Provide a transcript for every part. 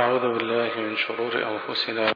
أعوذ بالله من شرور أنفسنا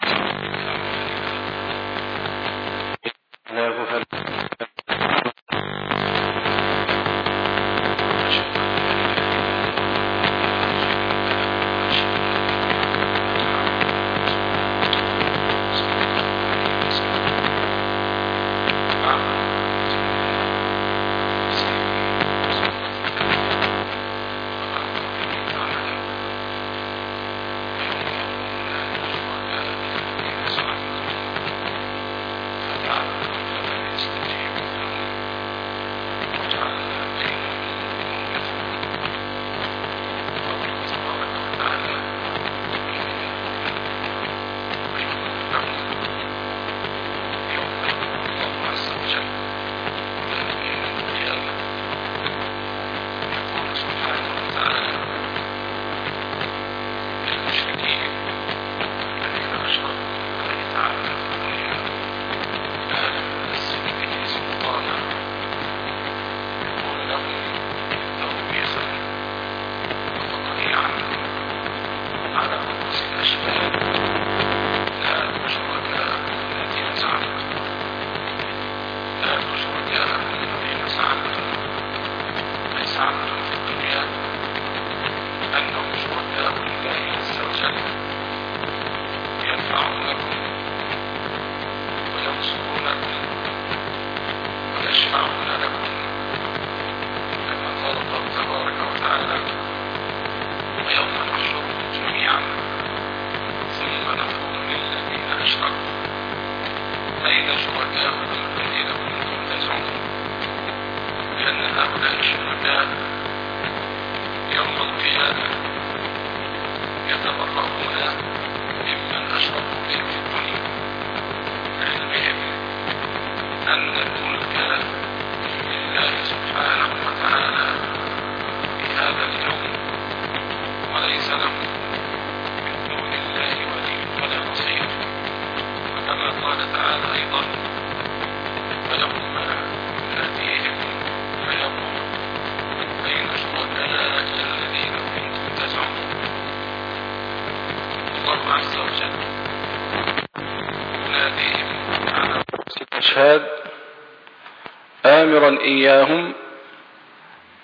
آمرا إياهم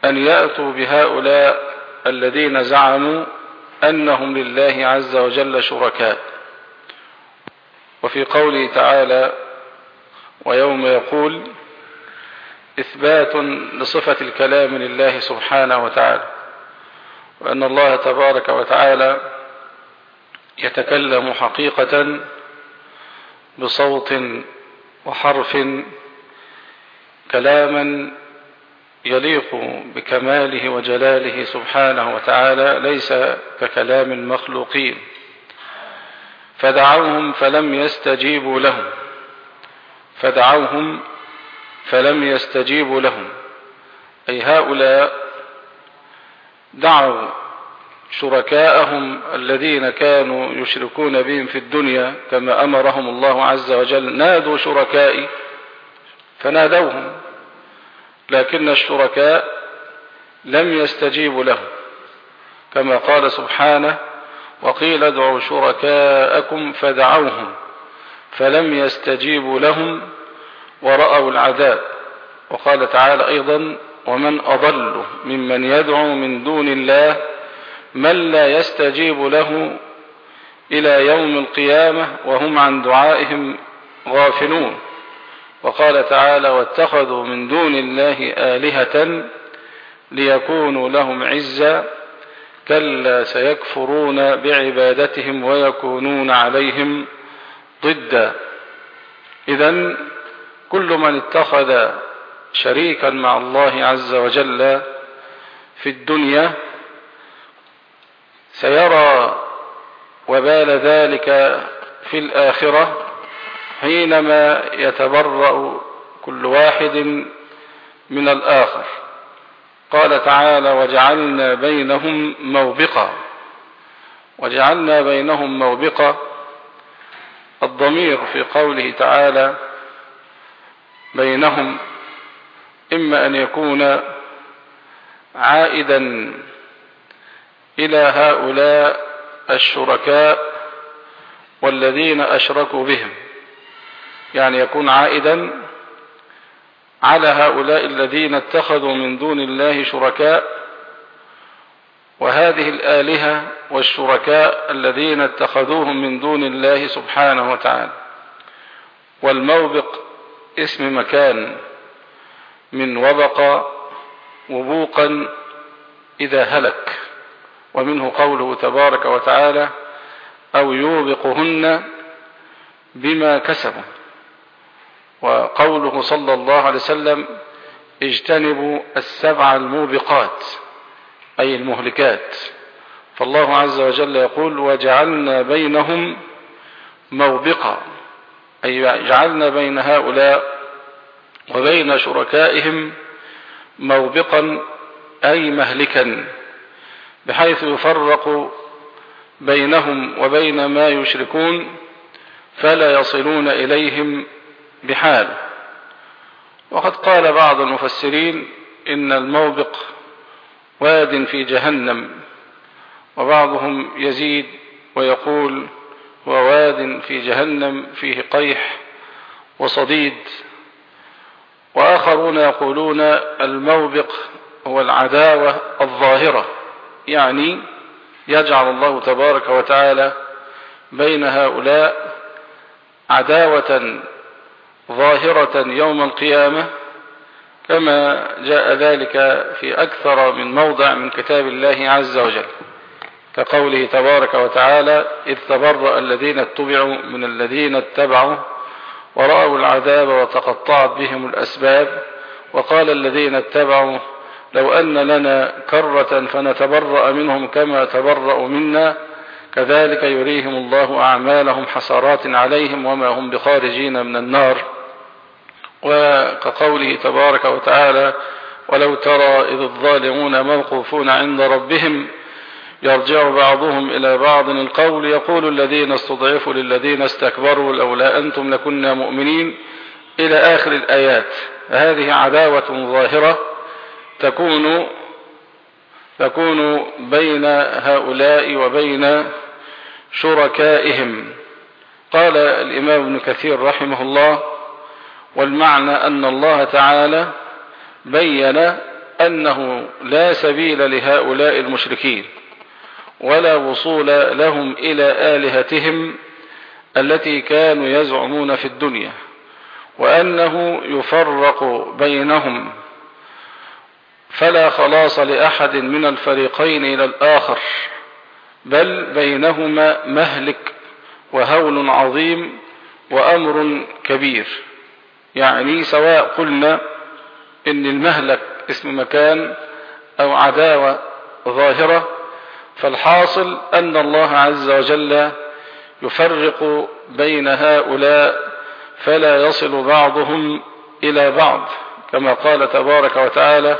أن يأتوا بهؤلاء الذين زعموا أنهم لله عز وجل شركاء. وفي قوله تعالى ويوم يقول إثبات لصفة الكلام لله سبحانه وتعالى وأن الله تبارك وتعالى يتكلم حقيقة بصوت وحرف كلاما يليق بكماله وجلاله سبحانه وتعالى ليس ككلام المخلوقين. فدعوهم فلم يستجيبوا لهم. فدعوهم فلم يستجيبوا لهم. أي هؤلاء دعوا شركاءهم الذين كانوا يشركون بهم في الدنيا كما أمرهم الله عز وجل. نادوا شركائي فنادوهم. لكن الشركاء لم يستجيبوا لهم كما قال سبحانه وقيل ادعوا شركاءكم فدعوهم فلم يستجيبوا لهم ورأوا العذاب. وقال تعالى أيضا ومن أضل ممن يدعو من دون الله من لا يستجيب له إلى يوم القيامة وهم عن دعائهم غافلون. وقال تعالى واتخذوا من دون الله آلهة ليكونوا لهم عزا كلا سيكفرون بعبادتهم ويكونون عليهم ضدا. إذا كل من اتخذ شريكا مع الله عز وجل في الدنيا سيرى وبال ذلك في الآخرة. حينما يتبرأ كل واحد من الآخر. قال تعالى وجعلنا بينهم موبقا. وجعلنا بينهم موبقا. الضمير في قوله تعالى بينهم. إما أن يكون عائدا إلى هؤلاء الشركاء والذين أشركوا بهم. يعني يكون عائدا على هؤلاء الذين اتخذوا من دون الله شركاء وهذه الآلهة والشركاء الذين اتخذوهم من دون الله سبحانه وتعالى. والموبق اسم مكان من وبق وبوقا إذا هلك ومنه قوله تبارك وتعالى أو يوبقهن بما كسبوا وقوله صلى الله عليه وسلم اجتنبوا السبع الموبقات أي المهلكات. فالله عز وجل يقول وجعلنا بينهم موبقا. أي جعلنا بين هؤلاء وبين شركائهم موبقا أي مهلكا بحيث يفرق بينهم وبين ما يشركون فلا يصلون إليهم بحال. وقد قال بعض المفسرين إن الموبق واد في جهنم وبعضهم يزيد ويقول هو واد في جهنم فيه قيح وصديد. وآخرون يقولون الموبق هو العداوة الظاهرة يعني يجعل الله تبارك وتعالى بين هؤلاء عداوة ظاهرة يوم القيامة كما جاء ذلك في أكثر من موضع من كتاب الله عز وجل كقوله تبارك وتعالى إذ تبرأ الذين اتبعوا من الذين اتبعوا ورأوا العذاب وتقطعت بهم الأسباب وقال الذين اتبعوا لو أن لنا كرة فنتبرأ منهم كما تبرأوا منا كذلك يريهم الله أعمالهم حسرات عليهم وما هم بخارجين من النار. وكقوله تبارك وتعالى ولو ترى إذ الظالمون موقوفون عند ربهم يرجع بعضهم إلى بعض القول يقول الذين استضعفوا للذين استكبروا لولا أنتم لكنا مؤمنين إلى آخر الآيات. هذه عداوة ظاهرة تكون تكون بين هؤلاء وبين شركائهم. قال الإمام ابن كثير رحمه الله والمعنى أن الله تعالى بين أنه لا سبيل لهؤلاء المشركين ولا وصول لهم إلى آلهتهم التي كانوا يزعمون في الدنيا وأنه يفرق بينهم. فلا خلاص لأحد من الفريقين إلى الآخر بل بينهما مهلك وهول عظيم وأمر كبير. يعني سواء قلنا إن المهلك اسم مكان أو عداوة ظاهرة فالحاصل أن الله عز وجل يفرق بين هؤلاء فلا يصل بعضهم إلى بعض كما قال تبارك وتعالى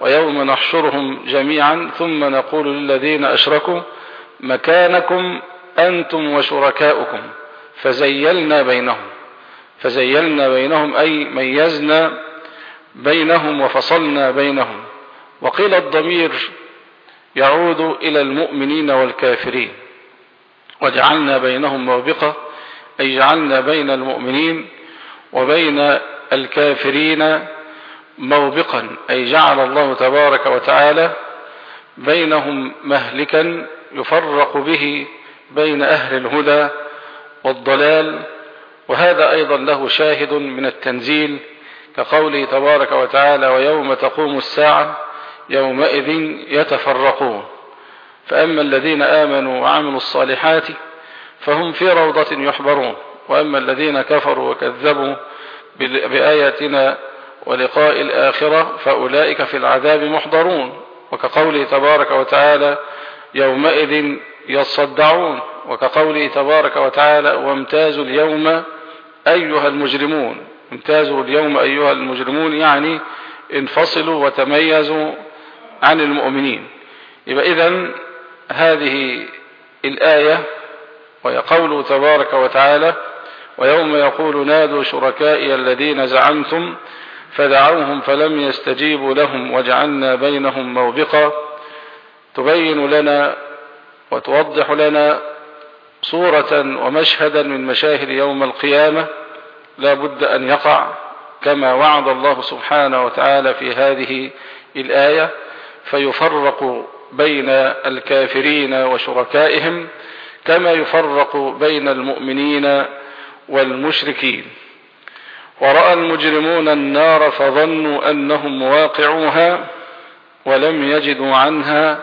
ويوم نحشرهم جميعا ثم نقول للذين أشركوا مكانكم أنتم وشركاؤكم فزيلنا بينهم. فزيلنا بينهم أي ميزنا بينهم وفصلنا بينهم. وقيل الضمير يعود إلى المؤمنين والكافرين. وجعلنا بينهم موبقة أي جعلنا بين المؤمنين وبين الكافرين موبقا أي جعل الله تبارك وتعالى بينهم مهلكا يفرق به بين أهل الهدى والضلال وهذا أيضا له شاهد من التنزيل كقوله تبارك وتعالى ويوم تقوم الساعة يومئذ يتفرقون. فأما الذين آمنوا وعملوا الصالحات فهم في روضة يحبرون. وأما الذين كفروا وكذبوا بآياتنا ولقاء الآخرة فأولئك في العذاب محضرون. وكقوله تبارك وتعالى يومئذ يصدعون. وكقوله تبارك وتعالى وامتازوا اليوم أيها المجرمون امتازوا اليوم أيها المجرمون يعني انفصلوا وتميزوا عن المؤمنين. يبقى إذن هذه الآية وهي قوله تبارك وتعالى ويوم يقول نادوا شركائي الذين زعمتم فدعوهم فلم يستجيبوا لهم وجعلنا بينهم موبقا. تبين لنا وتوضح لنا صورة ومشهدا من مشاهد يوم القيامة لا بد أن يقع كما وعد الله سبحانه وتعالى في هذه الآية فيفرق بين الكافرين وشركائهم كما يفرق بين المؤمنين والمشركين. ورأى المجرمون النار فظنوا أنهم واقعوها ولم يجدوا عنها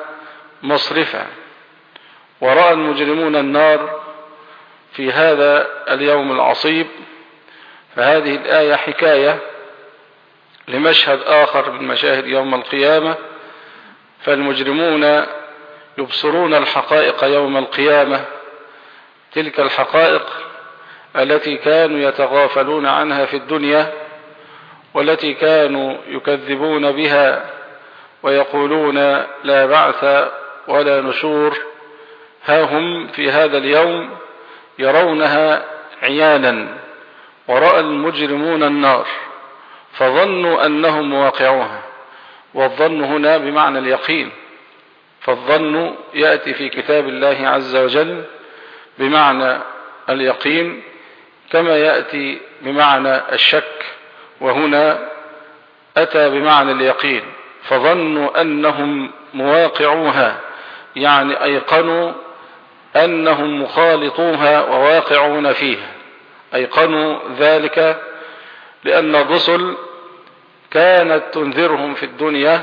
مصرفا. ورأى المجرمون النار في هذا اليوم العصيب. فهذه الآية حكاية لمشهد آخر من مشاهد يوم القيامة. فالمجرمون يبصرون الحقائق يوم القيامة تلك الحقائق التي كانوا يتغافلون عنها في الدنيا والتي كانوا يكذبون بها ويقولون لا بعث ولا نشور. ها هم في هذا اليوم يرونها عيانا ورأى المجرمون النار فظنوا أنهم واقعوها والظن هنا بمعنى اليقين فالظن يأتي في كتاب الله عز وجل بمعنى اليقين كما يأتي بمعنى الشك وهنا أتى بمعنى اليقين فظنوا أنهم مواقعوها يعني أيقنوا أنهم مخالطوها وواقعون فيها. أيقنوا ذلك لأن الرسل كانت تنذرهم في الدنيا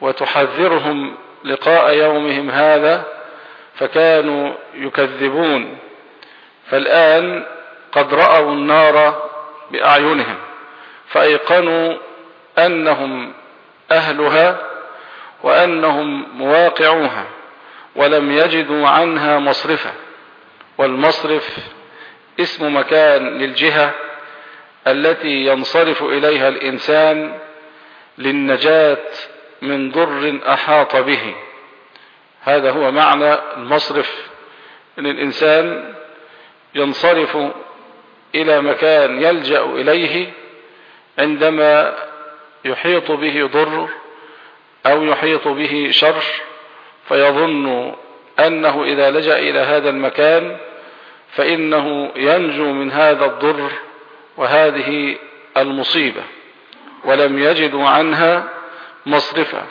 وتحذرهم لقاء يومهم هذا فكانوا يكذبون. فالآن قد رأوا النار بأعينهم فأيقنوا أنهم أهلها وأنهم مواقعوها. ولم يجدوا عنها مصرفا. والمصرف اسم مكان للجهة التي ينصرف إليها الإنسان للنجاة من ضر أحاط به. هذا هو معنى المصرف. أن الإنسان ينصرف إلى مكان يلجأ إليه عندما يحيط به ضر أو يحيط به شر فيظن أنه إذا لجأ إلى هذا المكان فإنه ينجو من هذا الضر وهذه المصيبة ولم يجدوا عنها مصرفا.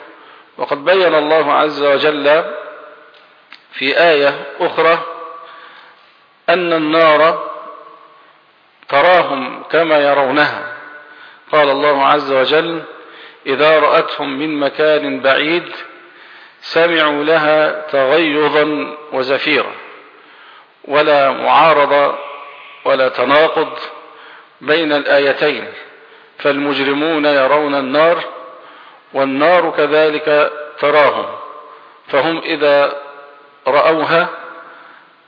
وقد بين الله عز وجل في آية أخرى أن النار تراهم كما يرونها. قال الله عز وجل إذا رأتهم من مكان بعيد سمعوا لها تغيظا وزفيرا ولا معارضة ولا تناقض بين الآيتين فالمجرمون يرون النار والنار كذلك تراهم فهم إذا رأوها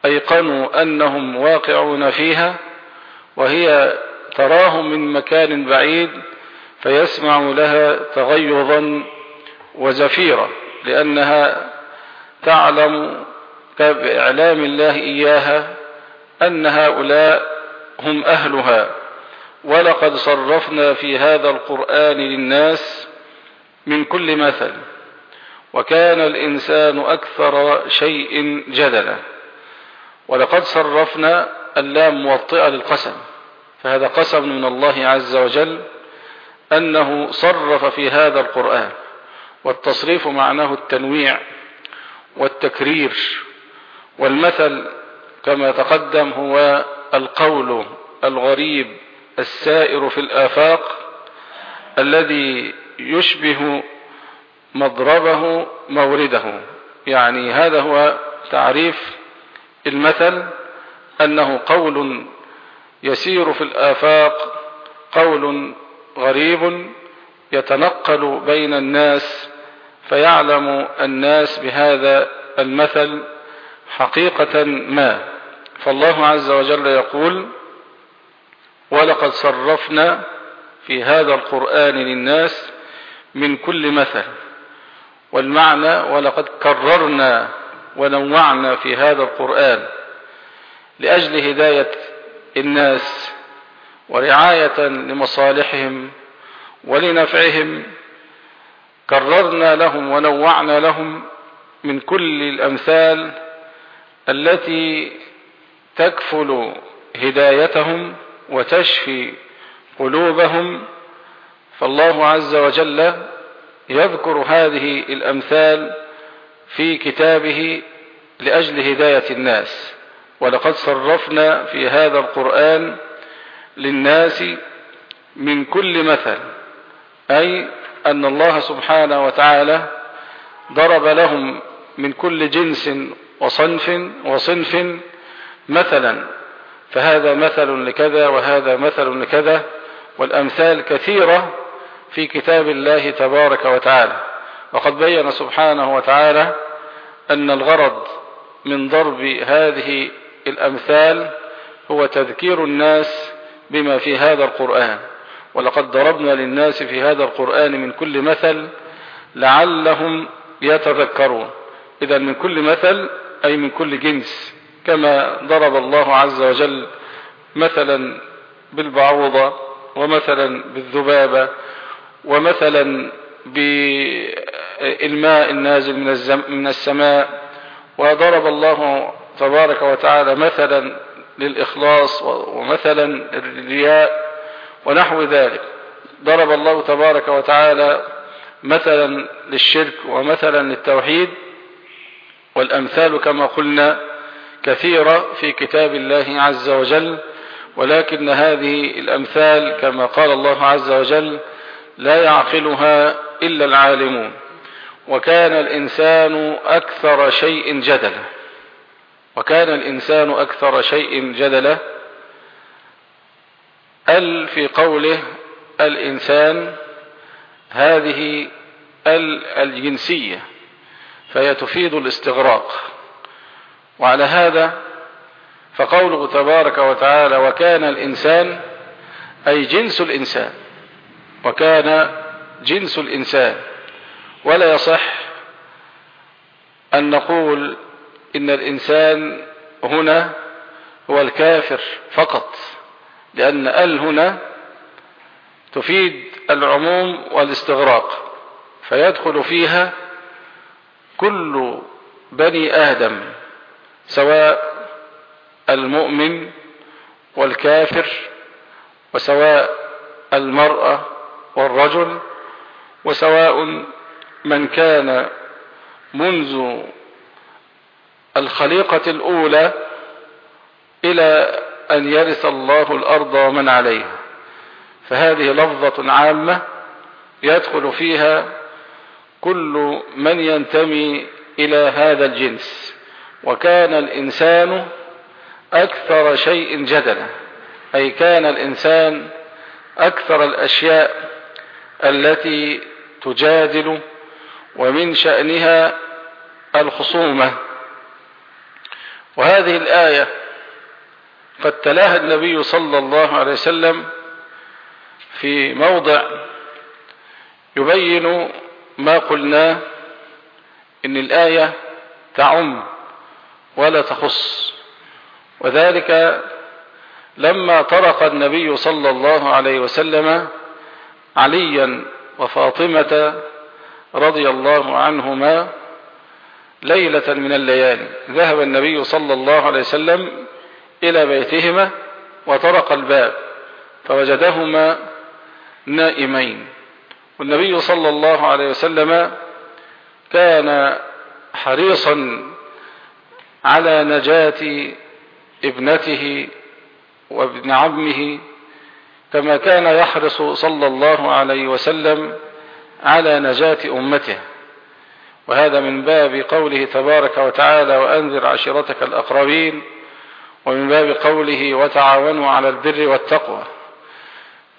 أيقنوا أنهم واقعون فيها وهي تراهم من مكان بعيد فيسمع لها تغيظا وزفيرا. لأنها تعلم بإعلام الله إياها أن هؤلاء هم أهلها. ولقد صرفنا في هذا القرآن للناس من كل مثل وكان الإنسان أكثر شيء جدلا. ولقد صرفنا اللام موطئة للقسم فهذا قسم من الله عز وجل أنه صرف في هذا القرآن. والتصريف معناه التنويع والتكرير. والمثل كما تقدم هو القول الغريب السائر في الآفاق الذي يشبه مضربه مورده. يعني هذا هو تعريف المثل أنه قول يسير في الآفاق قول غريب يتنقل بين الناس فيعلم الناس بهذا المثل حقيقة ما. فالله عز وجل يقول ولقد صرفنا في هذا القرآن للناس من كل مثل والمعنى ولقد كررنا ونوعنا في هذا القرآن لأجل هداية الناس ورعاية لمصالحهم ولنفعهم كررنا لهم ونوعنا لهم من كل الأمثال التي تكفل هدايتهم وتشفي قلوبهم فالله عز وجل يذكر هذه الأمثال في كتابه لأجل هداية الناس. ولقد صرفنا في هذا القرآن للناس من كل مثل أي أن الله سبحانه وتعالى ضرب لهم من كل جنس وصنف وصنف مثلا فهذا مثل لكذا وهذا مثل لكذا والأمثال كثيرة في كتاب الله تبارك وتعالى. وقد بين سبحانه وتعالى أن الغرض من ضرب هذه الأمثال هو تذكير الناس بما في هذا القرآن. ولقد ضربنا للناس في هذا القرآن من كل مثل لعلهم يتذكرون. إذا من كل مثل أي من كل جنس كما ضرب الله عز وجل مثلا بالبعوضة ومثلا بالذبابة ومثلا بالماء النازل من السماء. وضرب الله تبارك وتعالى مثلا للإخلاص ومثلا للرياء. ونحو ذلك. ضرب الله تبارك وتعالى مثلا للشرك ومثلا للتوحيد والأمثال كما قلنا كثيرة في كتاب الله عز وجل ولكن هذه الأمثال كما قال الله عز وجل لا يعقلها إلا العالمون. وكان الإنسان أكثر شيء جدلا. وكان الإنسان أكثر شيء جدلا ال في قوله الإنسان هذه ال الجنسية فهي تفيد الاستغراق. وعلى هذا فقوله تبارك وتعالى وكان الإنسان أي جنس الإنسان وكان جنس الإنسان. ولا يصح أن نقول إن الإنسان هنا هو الكافر فقط. لأن ال هنا تفيد العموم والاستغراق فيدخل فيها كل بني آدم سواء المؤمن والكافر وسواء المرأة والرجل وسواء من كان منذ الخليقة الأولى إلى أن يرث الله الأرض ومن عليها. فهذه لفظة عامة يدخل فيها كل من ينتمي إلى هذا الجنس. وكان الإنسان أكثر شيء جدلا. أي كان الإنسان أكثر الأشياء التي تجادل ومن شأنها الخصومة. وهذه الآية قد تلاها النبي صلى الله عليه وسلم في موضع يبين ما قلناه إن الآية تعم ولا تخص. وذلك لما طرق النبي صلى الله عليه وسلم عليا وفاطمة رضي الله عنهما ليلة من الليالي. ذهب النبي صلى الله عليه وسلم إلى بيتهما وطرق الباب فوجدهما نائمين. والنبي صلى الله عليه وسلم كان حريصا على نجاة ابنته وابن عمه كما كان يحرص صلى الله عليه وسلم على نجاة أمته. وهذا من باب قوله تبارك وتعالى وأنذر عشيرتك الأقربين ومن باب قوله وتعاونوا على البر والتقوى.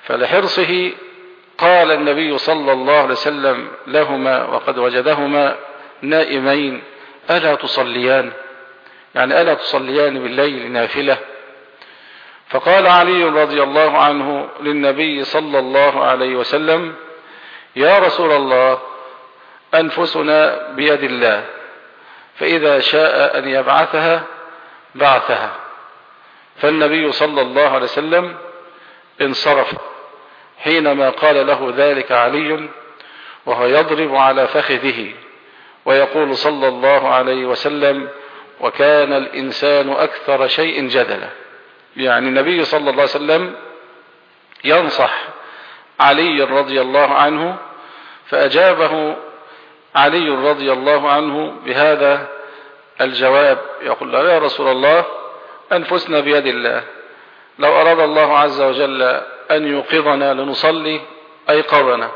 فلحرصه قال النبي صلى الله عليه وسلم لهما وقد وجدهما نائمين ألا تصليان؟ يعني ألا تصليان بالليل نافلة؟ فقال علي رضي الله عنه للنبي صلى الله عليه وسلم يا رسول الله أنفسنا بيد الله فإذا شاء أن يبعثها بعثها. فالنبي صلى الله عليه وسلم انصرف حينما قال له ذلك علي وهو يضرب على فخذه ويقول صلى الله عليه وسلم وكان الإنسان أكثر شيء جدلا. يعني النبي صلى الله عليه وسلم ينصح علي رضي الله عنه فأجابه علي رضي الله عنه بهذا الجواب. يقول له يا رسول الله أنفسنا بيد الله. لو أراد الله عز وجل أن يوقظنا لنصلي أيقظنا.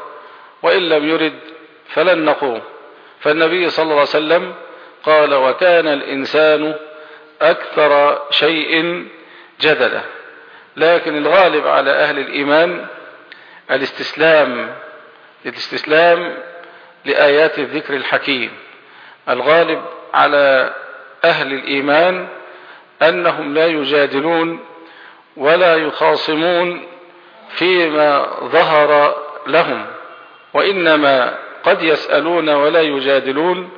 وإن لم يرد فلن نقوم. فالنبي صلى الله عليه وسلم قال وكان الإنسان أكثر شيء جدلا. لكن الغالب على أهل الإيمان الاستسلام الاستسلام لآيات الذكر الحكيم. الغالب على أهل الإيمان أنهم لا يجادلون ولا يخاصمون فيما ظهر لهم وإنما قد يسألون ولا يجادلون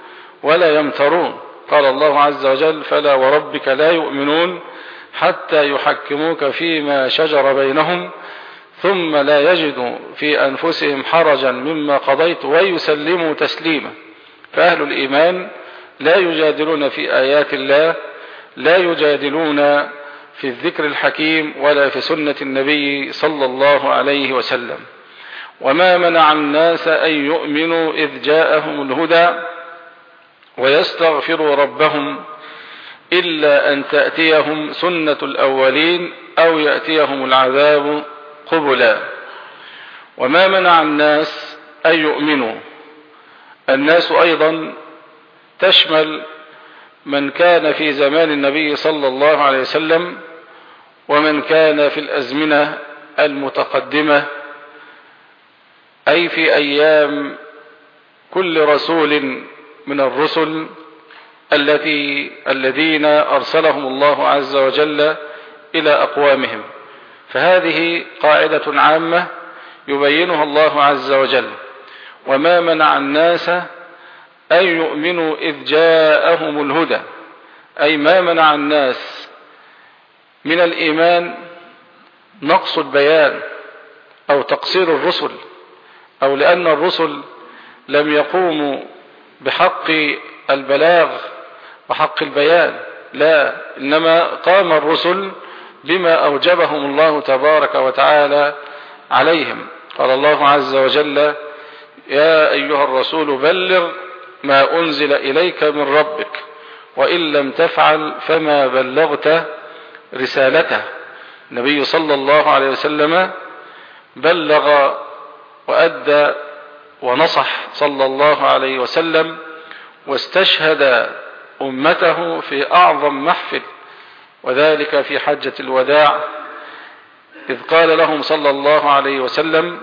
ولا يمترون. قال الله عز وجل فلا وربك لا يؤمنون حتى يحكموك فيما شجر بينهم ثم لا يجدوا في أنفسهم حرجا مما قضيت ويسلموا تسليما فأهل الإيمان لا يجادلون في آيات الله لا يجادلون في الذكر الحكيم ولا في سنة النبي صلى الله عليه وسلم. وما منع الناس أن يؤمنوا إذ جاءهم الهدى ويستغفروا ربهم إلا أن تأتيهم سنة الأولين أو يأتيهم العذاب قبلا. وما منع الناس أن يؤمنوا. الناس أيضا تشمل من كان في زمان النبي صلى الله عليه وسلم ومن كان في الأزمنة المتقدمة أي في أيام كل رسول من الرسل التي الذين أرسلهم الله عز وجل إلى أقوامهم. فهذه قاعدة عامة يبينها الله عز وجل. وما منع الناس أن يؤمنوا إذ جاءهم الهدى. أي ما منع الناس من الإيمان نقص البيان أو تقصير الرسل أو لأن الرسل لم يقوموا بحق البلاغ وحق البيان. لا إنما قام الرسل بما أوجبهم الله تبارك وتعالى عليهم. قال الله عز وجل يا أيها الرسول بلغ ما أنزل إليك من ربك وإن لم تفعل فما بلغت رسالته. النبي صلى الله عليه وسلم بلغ وأدى ونصح صلى الله عليه وسلم واستشهد أمته في أعظم محفل وذلك في حجة الوداع إذ قال لهم صلى الله عليه وسلم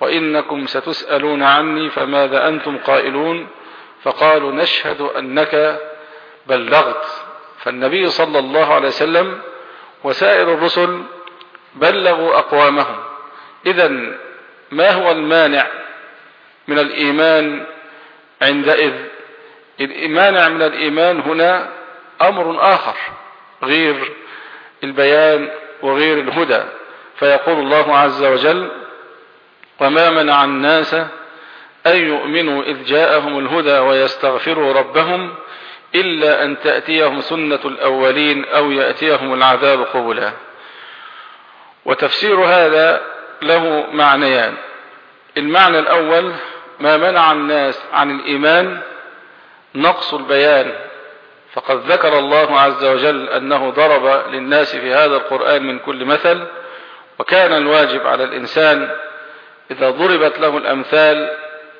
وإنكم ستسألون عني فماذا أنتم قائلون؟ فقالوا نشهد أنك بلغت. فالنبي صلى الله عليه وسلم وسائر الرسل بلغوا أقوامهم. إذا ما هو المانع من الإيمان عندئذ؟ المانع من الإيمان هنا أمر آخر غير البيان وغير الهدى. فيقول الله عز وجل وما منع الناس أن يؤمنوا إذ جاءهم الهدى ويستغفروا ربهم إلا أن تأتيهم سنة الأولين أو يأتيهم العذاب قبلا. وتفسير هذا له معنيان. المعنى الأول ما منع الناس عن الإيمان نقص البيان. فقد ذكر الله عز وجل أنه ضرب للناس في هذا القرآن من كل مثل وكان الواجب على الإنسان إذا ضربت له الأمثال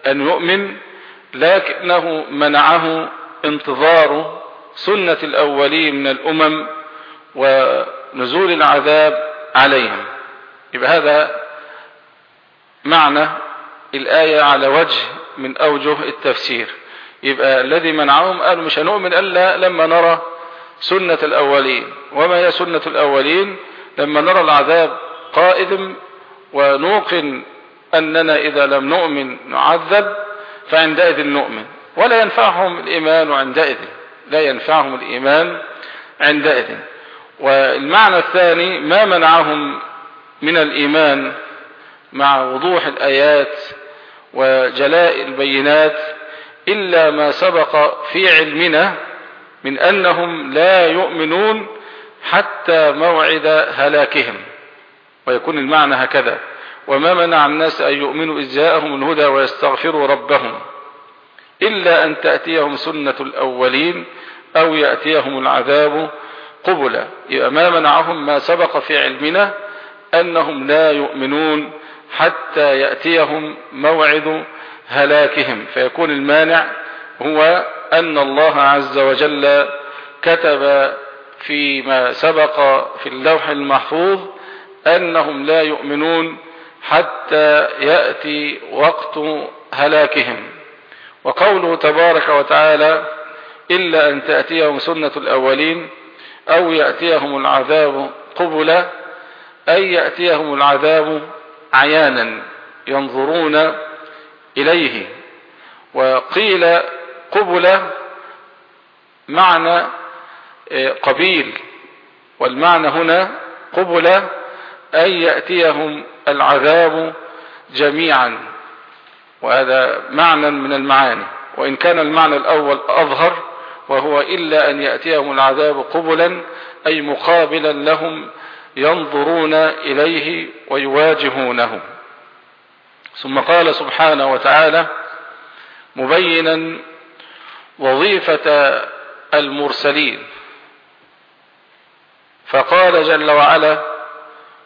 أن يؤمن لكنه منعه انتظار سنة الأولين من الأمم ونزول العذاب عليهم. يبقى هذا معنى الآية على وجه من أوجه التفسير. يبقى الذي منعهم قالوا مش هنؤمن إلا لما نرى سنة الأولين. وما هي سنة الأولين؟ لما نرى العذاب قائد ونوقن أننا إذا لم نؤمن نعذب فعندئذ نؤمن. ولا ينفعهم الإيمان عندئذ. لا ينفعهم الإيمان عندئذ. والمعنى الثاني ما منعهم من الإيمان مع وضوح الآيات وجلاء البينات إلا ما سبق في علمنا من أنهم لا يؤمنون حتى موعد هلاكهم. ويكون المعنى هكذا. وما منع الناس أن يؤمنوا إذ جاءهم الهدى ويستغفروا ربهم إلا أن تأتيهم سنة الأولين أو يأتيهم العذاب قبلا. ما منعهم ما سبق في علمنا أنهم لا يؤمنون حتى يأتيهم موعد هلاكهم. فيكون المانع هو أن الله عز وجل كتب فيما سبق في اللوح المحفوظ أنهم لا يؤمنون حتى يأتي وقت هلاكهم. وقوله تبارك وتعالى إلا أن تأتيهم سنة الأولين أو يأتيهم العذاب قبلا أي يأتيهم العذاب عيانا ينظرون إليه. وقيل قبل معنى آه، قبيل. والمعنى هنا قبل أن يأتيهم العذاب جميعا. وهذا معنى من المعاني. وإن كان المعنى الأول أظهر وهو إلا أن يأتيهم العذاب قبلا أي مقابلا لهم ينظرون إليه ويواجهونه. ثم قال سبحانه وتعالى مبينا وظيفة المرسلين. فقال جل وعلا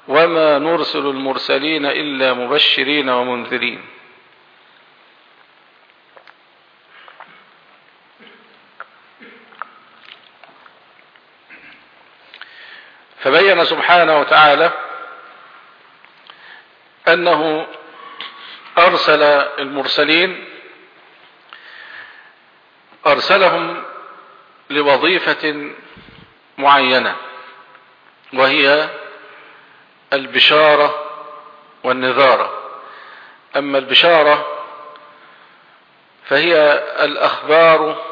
وما نرسل المرسلين إلا مبشرين ومنذرين. فبين سبحانه وتعالى أنه أرسل المرسلين أرسلهم لوظيفة معينة وهي البشارة والنذارة. أما البشارة فهي الأخبار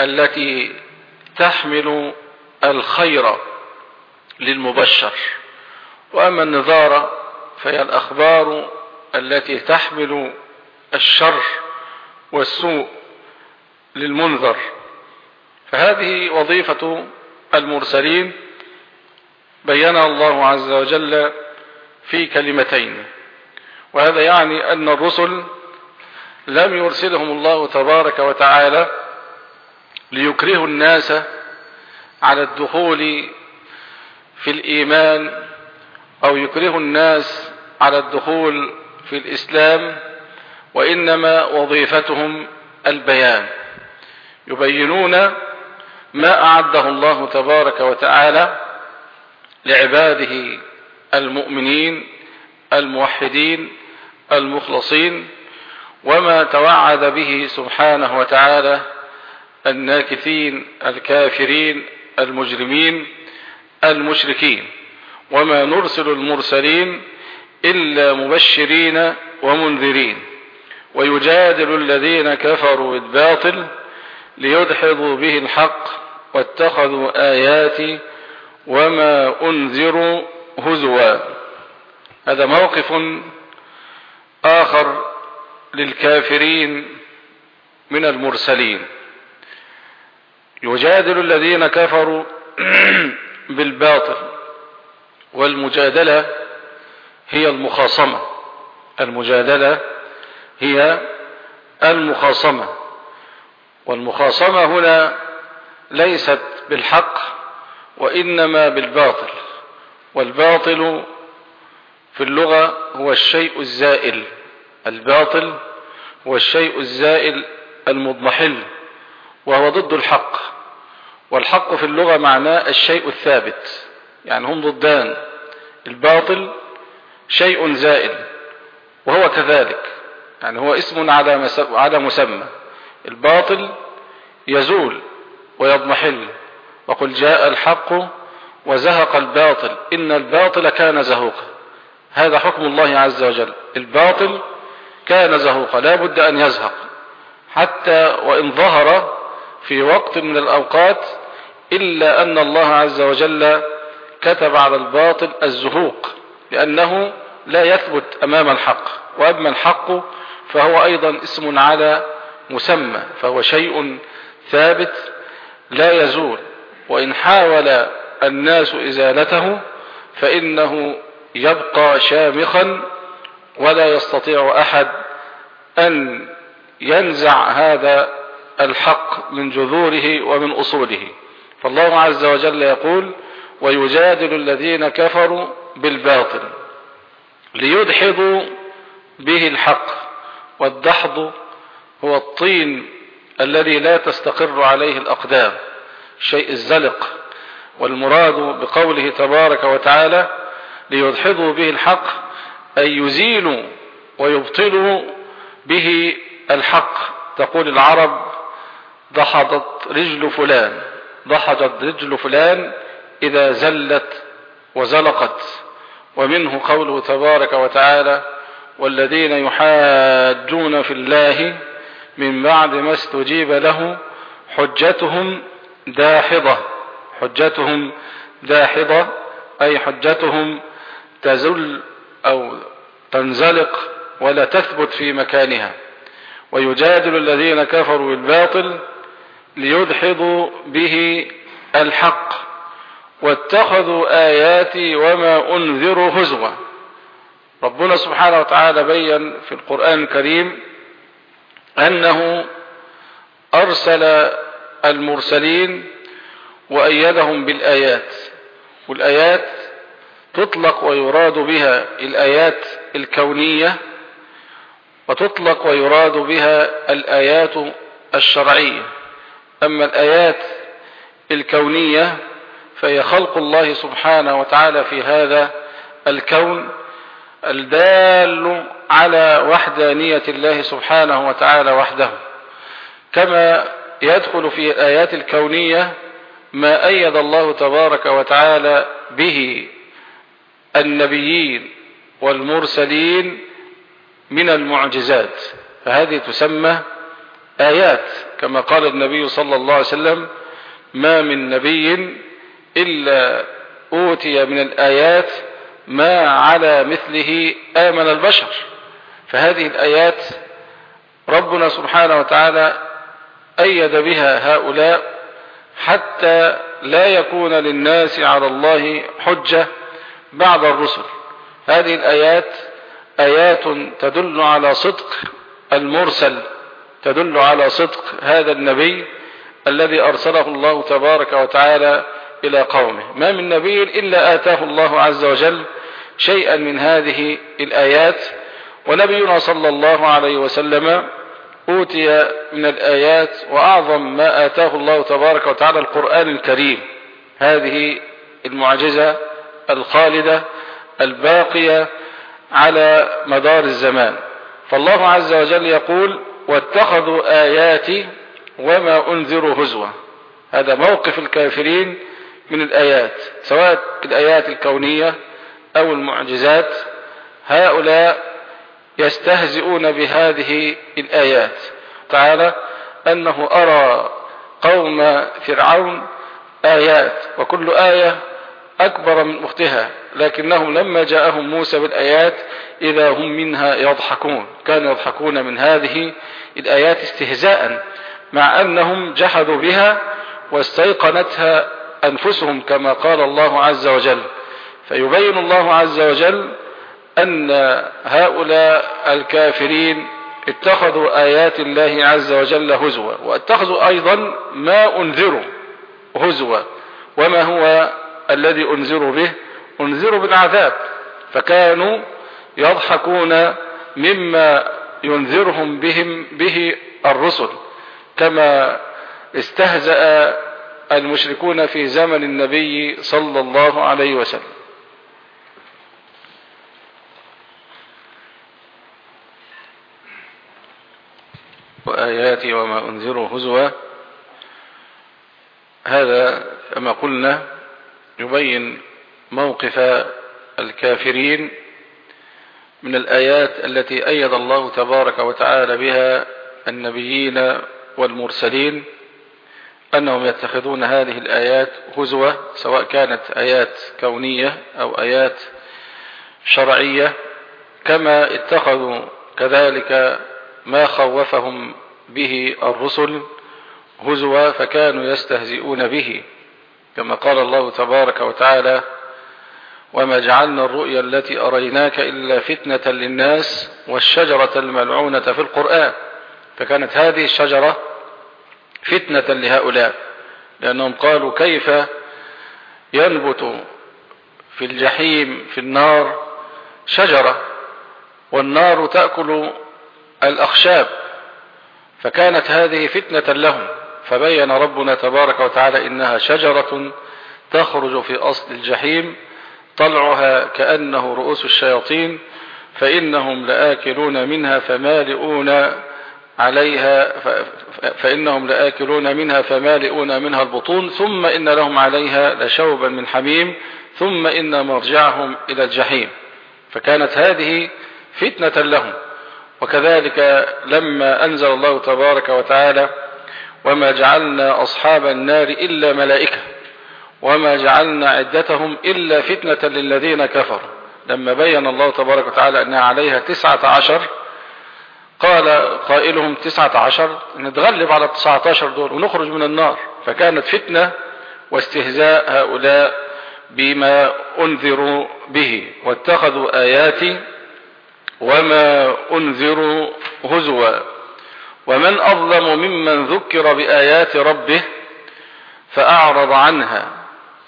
التي تحمل الخير للمبشر. وأما النذارة فهي الأخبار التي تحمل الشر والسوء للمنذر. فهذه وظيفة المرسلين بينها الله عز وجل في كلمتين وهذا يعني أن الرسل لم يرسلهم الله تبارك وتعالى ليكرهوا الناس على الدخول في الإيمان أو يكرهوا الناس على الدخول في الإسلام وإنما وظيفتهم البيان. يبينون ما أعده الله تبارك وتعالى لعباده المؤمنين الموحدين المخلصين وما توعد به سبحانه وتعالى الناكثين الكافرين المجرمين المشركين. وما نرسل المرسلين إلا مبشرين ومنذرين. ويجادل الذين كفروا بالباطل ليدحضوا به الحق واتخذوا آياتي وما أنذروا هزوا. هذا موقف آخر للكافرين من المرسلين. يجادل الذين كفروا بالباطل والمجادلة هي المخاصمة. المجادلة هي المخاصمة. والمخاصمة هنا ليست بالحق وإنما بالباطل والباطل في اللغة هو الشيء الزائل الباطل هو الشيء الزائل المضمحل وهو ضد الحق والحق في اللغة معناه الشيء الثابت يعني هم ضدان الباطل شيء زائل وهو كذلك يعني هو اسم على مسمى الباطل يزول ويضمحل. وقل جاء الحق وزهق الباطل إن الباطل كان زهوقا. هذا حكم الله عز وجل. الباطل كان زهوقا لا بد أن يزهق. حتى وإن ظهر في وقت من الأوقات إلا أن الله عز وجل كتب على الباطل الزهوق لأنه لا يثبت أمام الحق. وأما الحق فهو أيضا اسم على مسمى فهو شيء ثابت لا يزول. وإن حاول الناس إزالته فإنه يبقى شامخا ولا يستطيع أحد أن ينزع هذا الحق من جذوره ومن أصوله. فالله عز وجل يقول ويجادل الذين كفروا بالباطل ليدحضوا به الحق والدحض هو الطين الذي لا تستقر عليه الأقدام. شيء الزلق والمراد بقوله تبارك وتعالى ليدحضوا به الحق أي يزيلوا ويبطلوا به الحق. تقول العرب ضحضت رجل فلان ضحضت رجل فلان إذا زلت وزلقت. ومنه قوله تبارك وتعالى والذين يحاجون في الله من بعد ما استجيب له حجتهم داحضة حجتهم داحضة أي حجتهم تزل أو تنزلق ولا تثبت في مكانها. ويجادل الذين كفروا بالباطل ليدحضوا به الحق. واتخذوا آياتي وما أنذروا هزوا. ربنا سبحانه وتعالى بين في القرآن الكريم أنه أرسل المرسلين وأيدهم بالآيات والآيات تطلق ويراد بها الآيات الكونية وتطلق ويراد بها الآيات الشرعية. أما الآيات الكونية فهي خلق الله سبحانه وتعالى في هذا الكون الدال على وحدانية الله سبحانه وتعالى وحده. كما يدخل في الآيات الكونية ما أيد الله تبارك وتعالى به النبيين والمرسلين من المعجزات. فهذه تسمى آيات كما قال النبي صلى الله عليه وسلم ما من نبي إلا أوتي من الآيات ما على مثله آمن البشر. فهذه الآيات ربنا سبحانه وتعالى أيد بها هؤلاء حتى لا يكون للناس على الله حجة بعد الرسل. هذه الآيات آيات تدل على صدق المرسل تدل على صدق هذا النبي الذي أرسله الله تبارك وتعالى إلى قومه. ما من نبي إلا آتاه الله عز وجل شيئا من هذه الآيات. ونبينا صلى الله عليه وسلم أوتي من الآيات وأعظم ما آتاه الله تبارك وتعالى القرآن الكريم. هذه المعجزة الخالدة الباقية على مدار الزمان. فالله عز وجل يقول واتخذوا آياتي وما أنذروا هزوا. هذا موقف الكافرين من الآيات سواء الآيات الكونية أو المعجزات. هؤلاء يستهزئون بهذه الآيات. تعالى أنه أرى قوم فرعون آيات وكل آية أكبر من أختها لكنهم لما جاءهم موسى بالآيات إذا هم منها يضحكون. كانوا يضحكون من هذه الآيات استهزاء مع أنهم جحدوا بها واستيقنتها أنفسهم كما قال الله عز وجل. فيبين الله عز وجل أن هؤلاء الكافرين اتخذوا آيات الله عز وجل هزوا واتخذوا أيضا ما أنذروا هزوا وما هو الذي أنذروا به؟ أنذروا بالعذاب فكانوا يضحكون مما ينذرهم بهم به الرسل كما استهزأ المشركون في زمن النبي صلى الله عليه وسلم. وآياتي وما أنذروا هزوا. هذا كما قلنا يبين موقف الكافرين من الآيات التي أيد الله تبارك وتعالى بها النبيين والمرسلين أنهم يتخذون هذه الآيات هزوة سواء كانت آيات كونية أو آيات شرعية كما اتخذوا كذلك ما خوفهم به الرسل هزوا فكانوا يستهزئون به كما قال الله تبارك وتعالى وما جعلنا الرؤيا التي أريناك إلا فتنة للناس والشجرة الملعونة في القرآن. فكانت هذه الشجرة فتنة لهؤلاء لأنهم قالوا كيف ينبت في الجحيم في النار شجرة والنار تأكل الأخشاب فكانت هذه فتنة لهم فبين ربنا تبارك وتعالى إنها شجرة تخرج في أصل الجحيم طلعها كأنه رؤوس الشياطين فإنهم لآكلون منها فمالئون عليها فإنهم لآكلون منها فمالئون منها البطون ثم إن لهم عليها لشوبا من حميم ثم إن مرجعهم إلى الجحيم. فكانت هذه فتنة لهم. وكذلك لما أنزل الله تبارك وتعالى وما جعلنا أصحاب النار إلا ملائكة وما جعلنا عدتهم إلا فتنة للذين كفروا. لما بين الله تبارك وتعالى أنها عليها تسعة عشر قال قائلهم تسعة عشر نتغلب على التسعة عشر دول ونخرج من النار. فكانت فتنة واستهزاء هؤلاء بما أنذروا به. واتخذوا آياتي وما أنذروا هزوا ومن أظلم ممن ذكر بآيات ربه فأعرض عنها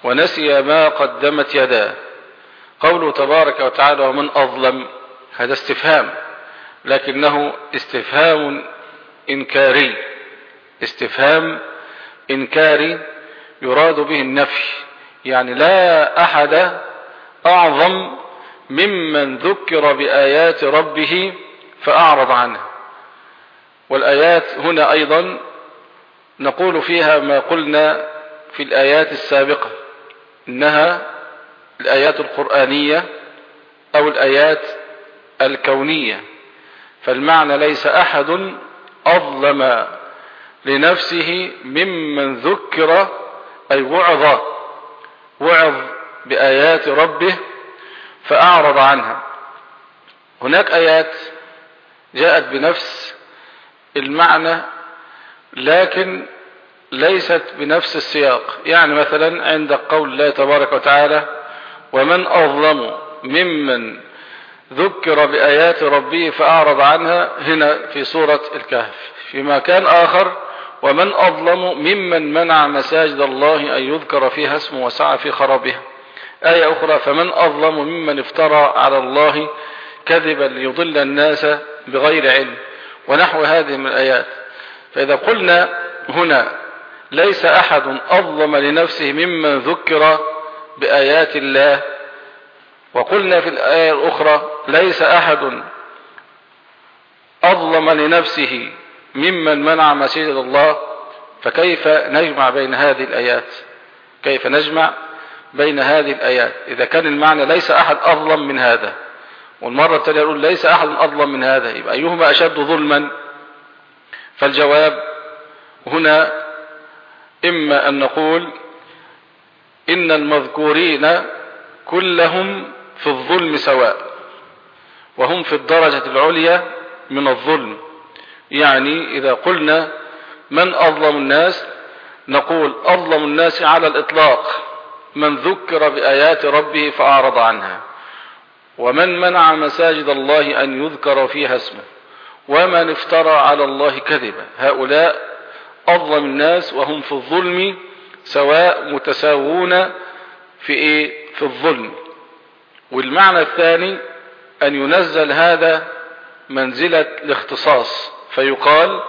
ونسي ما قدمت يداه قوله تبارك وتعالى ومن أظلم هذا استفهام لكنه استفهام إنكاري استفهام إنكاري يراد به النفي يعني لا أحد أعظم ممن ذكر بآيات ربه فأعرض عنها والآيات هنا أيضا نقول فيها ما قلنا في الآيات السابقة إنها الآيات القرآنية أو الآيات الكونية. فالمعنى ليس أحد أظلم لنفسه ممن ذكر أي وعظ وعظ بآيات ربه فأعرض عنها. هناك آيات جاءت بنفس المعنى لكن ليست بنفس السياق. يعني مثلا عند قول الله تبارك وتعالى ومن أظلم ممن ذكر بآيات ربه فأعرض عنها. هنا في سورة الكهف. في مكان آخر ومن أظلم ممن منع مساجد الله أن يذكر فيها اسمه وسعى في خرابها. آية أخرى فمن أظلم ممن افترى على الله كذبا ليضل الناس بغير علم ونحو هذه من الآيات. فإذا قلنا هنا ليس أحد أظلم لنفسه ممن ذكر بآيات الله. وقلنا في الآية الأخرى ليس أحد أظلم لنفسه ممن منع مسيد الله. فكيف نجمع بين هذه الآيات؟ كيف نجمع؟ بين هذه الآيات. إذا كان المعنى ليس أحد أظلم من هذا. والمرة التالية يقول ليس أحد أظلم من هذا. يبقى أيهما أشد ظلما؟ فالجواب هنا إما أن نقول إن المذكورين كلهم في الظلم سواء وهم في الدرجة العليا من الظلم. يعني إذا قلنا من أظلم الناس نقول أظلم الناس على الإطلاق. من ذكر بآيات ربه فأعرض عنها. ومن منع مساجد الله أن يذكر فيها اسمه. ومن افترى على الله كذبا. هؤلاء أظلم الناس وهم في الظلم سواء متساوون في إيه؟ في الظلم. والمعنى الثاني أن ينزل هذا منزلة الاختصاص. فيقال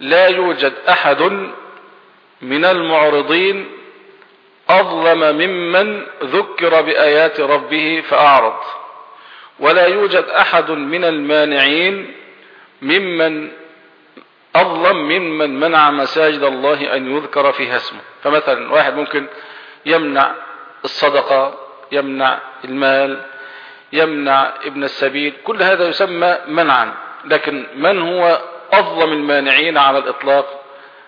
لا يوجد أحد من المعرضين أظلم ممن ذكر بآيات ربه فأعرض. ولا يوجد أحد من المانعين ممن أظلم ممن منع مساجد الله أن يذكر فيها اسمه. فمثلا واحد ممكن يمنع الصدقة يمنع المال يمنع ابن السبيل كل هذا يسمى منعا. لكن من هو أظلم المانعين على الإطلاق؟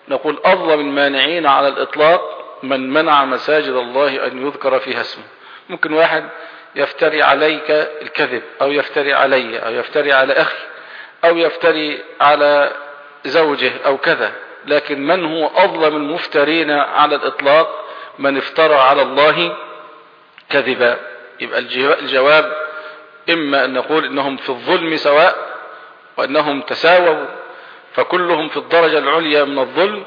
نقول أظلم المانعين على الإطلاق من منع مساجد الله أن يذكر فيها اسمه. ممكن واحد يفتري عليك الكذب أو يفتري علي أو يفتري على أخي أو يفتري على زوجه أو كذا. لكن من هو أظلم المفترين على الإطلاق؟ من افترى على الله كذبا. يبقى الجواب إما أن نقول إنهم في الظلم سواء وأنهم تساووا فكلهم في الدرجة العليا من الظلم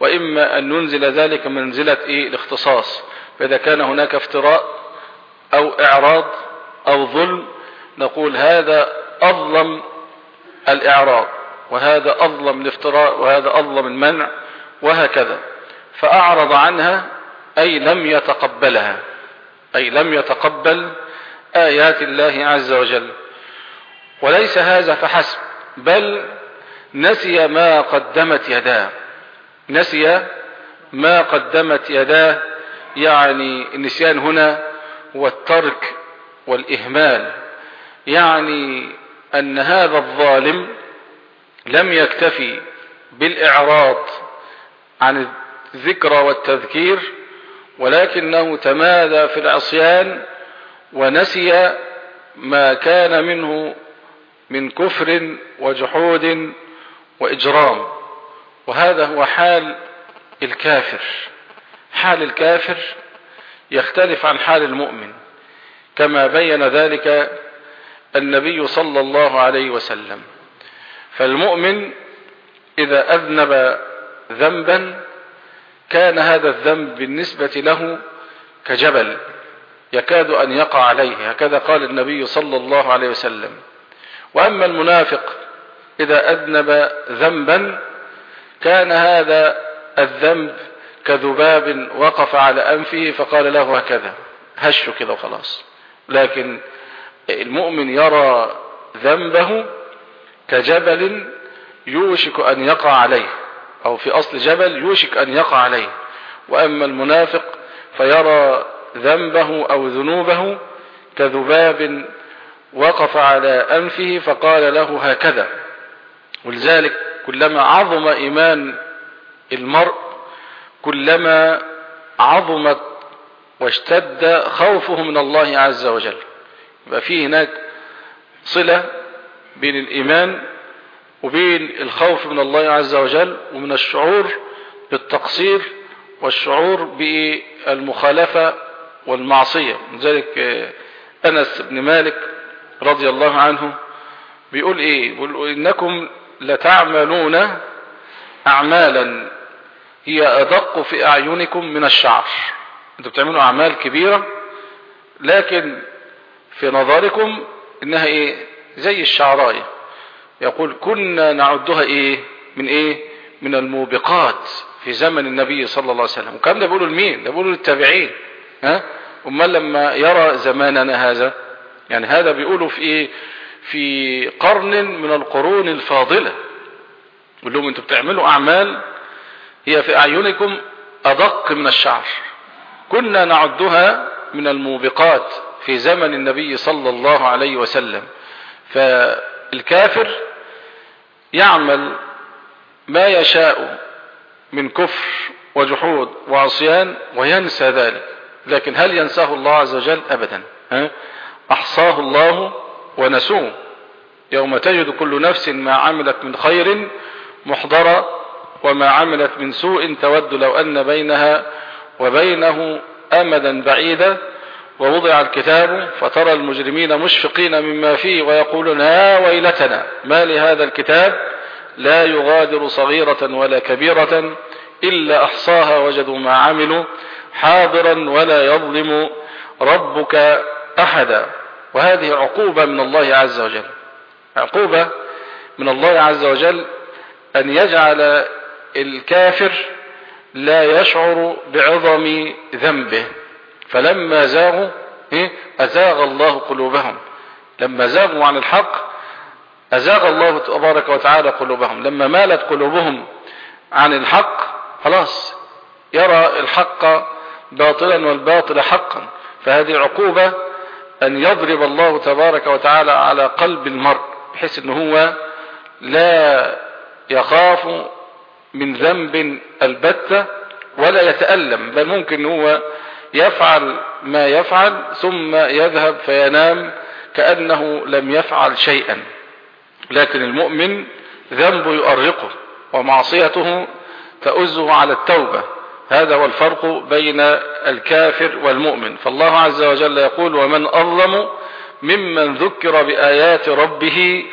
وإما أن ننزل ذلك منزلة إيه؟ الاختصاص. فإذا كان هناك افتراء أو إعراض أو ظلم نقول هذا أظلم الإعراض وهذا أظلم الافتراء وهذا أظلم المنع وهكذا. فأعرض عنها أي لم يتقبلها أي لم يتقبل آيات الله عز وجل. وليس هذا فحسب بل نسي ما قدمت يداه. نسي ما قدمت يداه يعني النسيان هنا والترك والإهمال. يعني أن هذا الظالم لم يكتفي بالإعراض عن الذكرى والتذكير ولكنه تمادى في العصيان ونسي ما كان منه من كفر وجحود وإجرام. وهذا هو حال الكافر. حال الكافر يختلف عن حال المؤمن كما بين ذلك النبي صلى الله عليه وسلم. فالمؤمن إذا أذنب ذنبا كان هذا الذنب بالنسبة له كجبل يكاد أن يقع عليه هكذا قال النبي صلى الله عليه وسلم. وأما المنافق إذا أذنب ذنبا كان هذا الذنب كذباب وقف على أنفه فقال له هكذا. هشه كده وخلاص. لكن المؤمن يرى ذنبه كجبل يوشك أن يقع عليه أو في أصل جبل يوشك أن يقع عليه. وأما المنافق فيرى ذنبه أو ذنوبه كذباب وقف على أنفه فقال له هكذا. ولذلك كلما عظم إيمان المرء كلما عظمت واشتد خوفه من الله عز وجل. يبقى فيه هناك صلة بين الإيمان وبين الخوف من الله عز وجل ومن الشعور بالتقصير والشعور بالمخالفة والمعصية. لذلك أنس بن مالك رضي الله عنه بيقول إيه؟ بيقول إنكم لتعملون أعمالا هي أدق في أعينكم من الشعر. أنتم بتعملوا أعمال كبيرة لكن في نظركم إنها إيه؟ زي الشعراية يقول كنا نعدها إيه؟ من إيه؟ من الموبقات في زمن النبي صلى الله عليه وسلم. وكان ده بيقولوا لمين؟ ده بيقولوا للتابعين. ها؟ أمال لما يرى زماننا هذا؟ يعني هذا بيقولوا في إيه؟ في قرن من القرون الفاضلة. يقول لهم أنتوا بتعملوا أعمال هي في أعينكم أدق من الشعر. كنا نعدها من الموبقات في زمن النبي صلى الله عليه وسلم. فالكافر يعمل ما يشاء من كفر وجحود وعصيان وينسى ذلك. لكن هل ينساه الله عز وجل؟ أبدا؟ أحصاه الله ونسوه يوم تجد كل نفس ما عملت من خير محضرة وما عملت من سوء تود لو أن بينها وبينه أمدا بعيدا. ووضع الكتاب فترى المجرمين مشفقين مما فيه ويقولون يا ويلتنا ما لهذا الكتاب؟ لا يغادر صغيرة ولا كبيرة إلا أحصاها وجدوا ما عملوا حاضرا ولا يظلم ربك أحدا. وهذه عقوبة من الله عز وجل. عقوبة من الله عز وجل أن يجعل الكافر لا يشعر بعظم ذنبه. فلما زاغوا إيه؟ أزاغ الله قلوبهم. لما زاغوا عن الحق أزاغ الله تبارك وتعالى قلوبهم. لما مالت قلوبهم عن الحق خلاص يرى الحق باطلا والباطل حقا. فهذه عقوبة أن يضرب الله تبارك وتعالى على قلب المرء بحيث أنه هو لا يخاف من ذنب البتة ولا يتألم بل ممكن هو يفعل ما يفعل ثم يذهب فينام كأنه لم يفعل شيئا. لكن المؤمن ذنبه يؤرقه ومعصيته تؤزه على التوبة. هذا هو الفرق بين الكافر والمؤمن. فالله عز وجل يقول ومن أظلم ممن ذكر بآيات ربه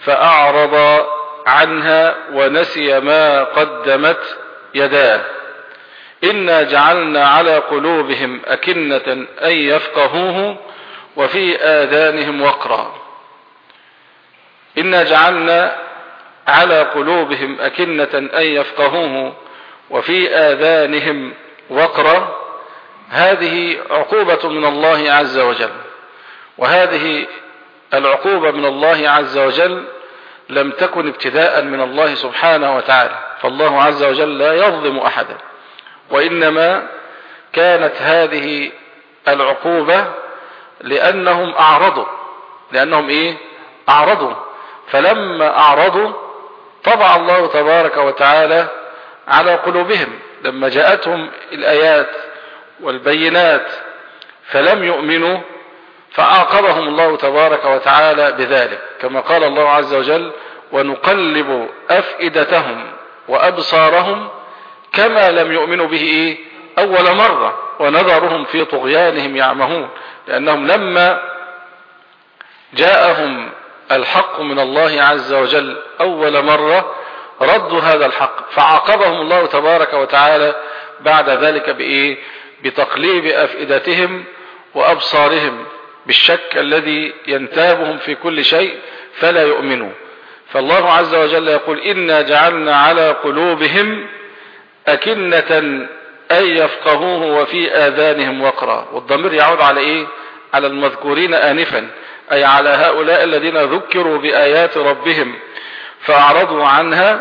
فأعرض عنها ونسي ما قدمت يداه. إنا جعلنا على قلوبهم أكنة أن يفقهوه وفي آذانهم وقرا. إنا جعلنا على قلوبهم أكنة أن يفقهوه وفي آذانهم وقرا هذه عقوبة من الله عز وجل. وهذه العقوبة من الله عز وجل لم تكن ابتداء من الله سبحانه وتعالى. فالله عز وجل لا يظلم أحدا. وإنما كانت هذه العقوبة لأنهم أعرضوا. لأنهم إيه؟ أعرضوا. فلما أعرضوا طبع الله تبارك وتعالى على قلوبهم. لما جاءتهم الآيات والبينات فلم يؤمنوا فعاقبهم الله تبارك وتعالى بذلك. كما قال الله عز وجل ونقلب أفئدتهم وأبصارهم كما لم يؤمنوا به إيه أول مرة ونذرهم في طغيانهم يعمهون. لأنهم لما جاءهم الحق من الله عز وجل أول مرة ردوا هذا الحق فعاقبهم الله تبارك وتعالى بعد ذلك بإيه؟ بتقليب أفئدتهم وأبصارهم بالشك الذي ينتابهم في كل شيء فلا يؤمنوا. فالله عز وجل يقول إنا جعلنا على قلوبهم أكنة أن يفقهوه وفي آذانهم وقرا. والضمير يعود على إيه؟ على المذكورين آنفا أي على هؤلاء الذين ذكروا بآيات ربهم. فأعرضوا عنها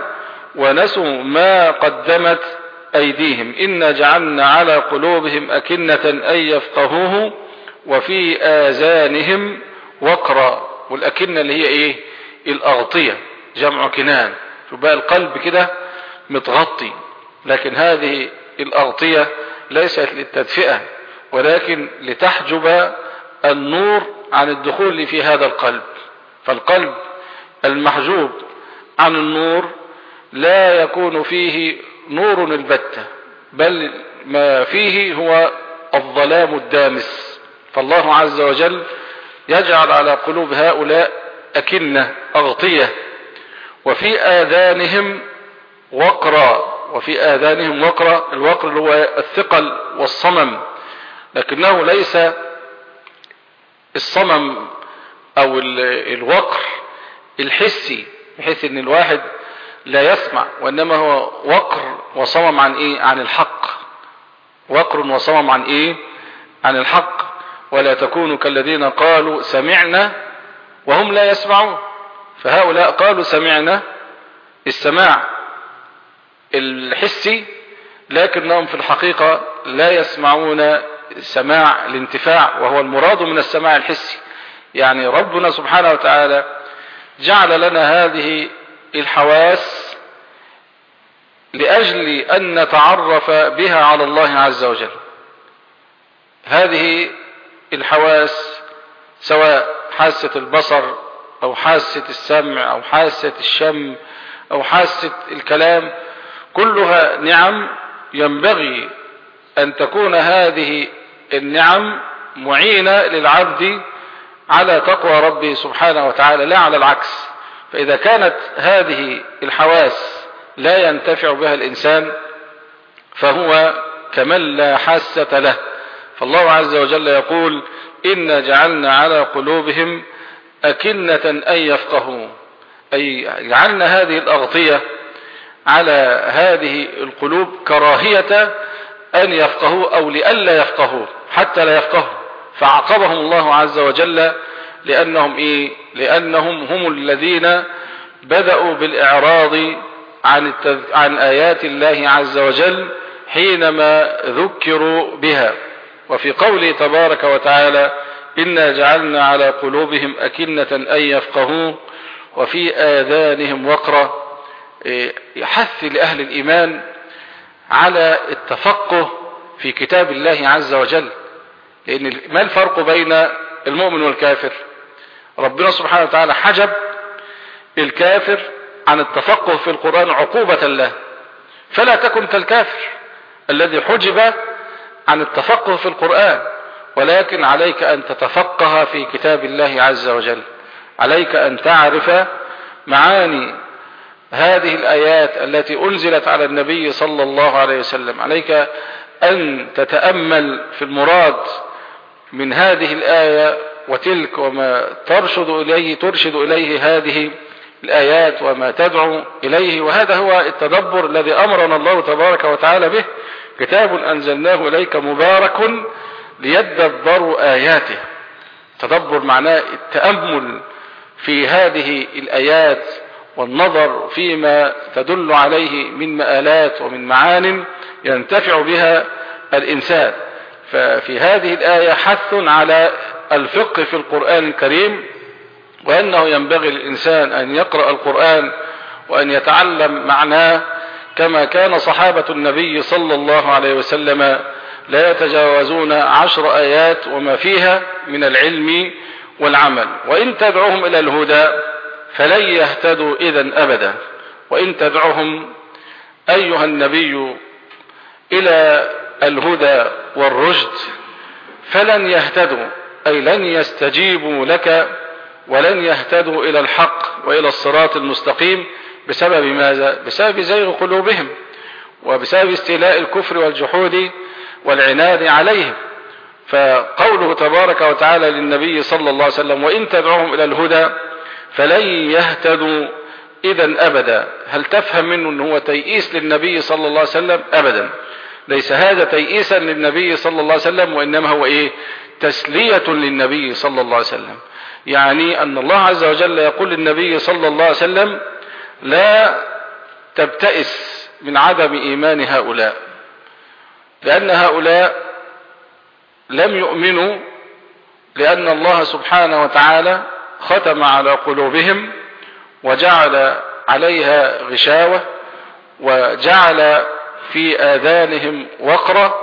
ونسوا ما قدمت أيديهم. إنا جعلنا على قلوبهم أكنة أن يفقهوه وفي آذانهم وقرا والأكنة اللي هي إيه؟ الأغطية جمع كنان. بقى القلب كده متغطي لكن هذه الأغطية ليست للتدفئة ولكن لتحجب النور عن الدخول في هذا القلب. فالقلب المحجوب عن النور لا يكون فيه نور البتة بل ما فيه هو الظلام الدامس. فالله عز وجل يجعل على قلوب هؤلاء أكنة أغطية. وفي آذانهم وقرا وفي آذانهم وقرا الوقر اللي هو الثقل والصمم. لكنه ليس الصمم أو الوقر الحسي. بحيث إن الواحد لا يسمع وإنما هو وقر وصمم عن إيه؟ عن الحق. وقر وصمم عن إيه؟ عن الحق. ولا تكونوا كالذين قالوا سمعنا وهم لا يسمعون. فهؤلاء قالوا سمعنا السماع الحسي لكنهم في الحقيقة لا يسمعون سماع الانتفاع وهو المراد من السماع الحسي. يعني ربنا سبحانه وتعالى جعل لنا هذه الحواس لأجل أن نتعرف بها على الله عز وجل. هذه الحواس سواء حاسة البصر أو حاسة السمع أو حاسة الشم أو حاسة الكلام كلها نعم ينبغي أن تكون هذه النعم معينة للعبد على تقوى ربه سبحانه وتعالى لا على العكس. فإذا كانت هذه الحواس لا ينتفع بها الإنسان فهو كمن لا حاسة له. فالله عز وجل يقول إنا جعلنا على قلوبهم أكنة أن يفقهوا أي جعلنا هذه الأغطية على هذه القلوب كراهية أن يفقهوا أو لئلا يفقهوا حتى لا يفقهوا. فعاقبهم الله عز وجل لأنهم إيه؟ لأنهم هم الذين بدأوا بالإعراض عن, التذ... عن آيات الله عز وجل حينما ذكروا بها. وفي قوله تبارك وتعالى إنا جعلنا على قلوبهم أكنة أن يفقهوه وفي آذانهم وقرا يحث لأهل الإيمان على التفقه في كتاب الله عز وجل. لأن ما الفرق بين المؤمن والكافر؟ ربنا سبحانه وتعالى حجب الكافر عن التفقه في القرآن عقوبة له. فلا تكن كالكافر الذي حجب عن التفقه في القرآن ولكن عليك أن تتفقه في كتاب الله عز وجل. عليك أن تعرف معاني هذه الآيات التي أنزلت على النبي صلى الله عليه وسلم. عليك أن تتأمل في المراد من هذه الآية وتلك وما ترشد إليه ترشد إليه هذه الآيات وما تدعو إليه. وهذا هو التدبر الذي أمرنا الله تبارك وتعالى به. كتاب أنزلناه إليك مبارك ليدبروا آياته. تدبر معناه التأمل في هذه الآيات والنظر فيما تدل عليه من مآلات ومن معان ينتفع بها الإنسان. ففي هذه الآية حث على الفقه في القرآن الكريم وأنه ينبغي للإنسان أن يقرأ القرآن وأن يتعلم معناه كما كان صحابة النبي صلى الله عليه وسلم لا يتجاوزون عشر آيات وما فيها من العلم والعمل. وإن تدعوهم إلى الهدى فلن يهتدوا إذا أبدا. وإن تدعوهم أيها النبي إلى الهدى والرشد فلن يهتدوا أي لن يستجيبوا لك ولن يهتدوا إلى الحق وإلى الصراط المستقيم بسبب ماذا؟ بسبب زيغ قلوبهم وبسبب استيلاء الكفر والجحود والعناد عليهم. فقوله تبارك وتعالى للنبي صلى الله عليه وسلم وإن تدعوهم إلى الهدى فلن يهتدوا إذا أبدا. هل تفهم منه أنه تيئيس للنبي صلى الله عليه وسلم؟ أبدا. ليس هذا تيئيسا للنبي صلى الله عليه وسلم وإنما هو إيه؟ تسلية للنبي صلى الله عليه وسلم. يعني أن الله عز وجل يقول للنبي صلى الله عليه وسلم لا تبتئس من عدم إيمان هؤلاء لأن هؤلاء لم يؤمنوا لأن الله سبحانه وتعالى ختم على قلوبهم وجعل عليها غشاوة وجعل في آذانهم وقرة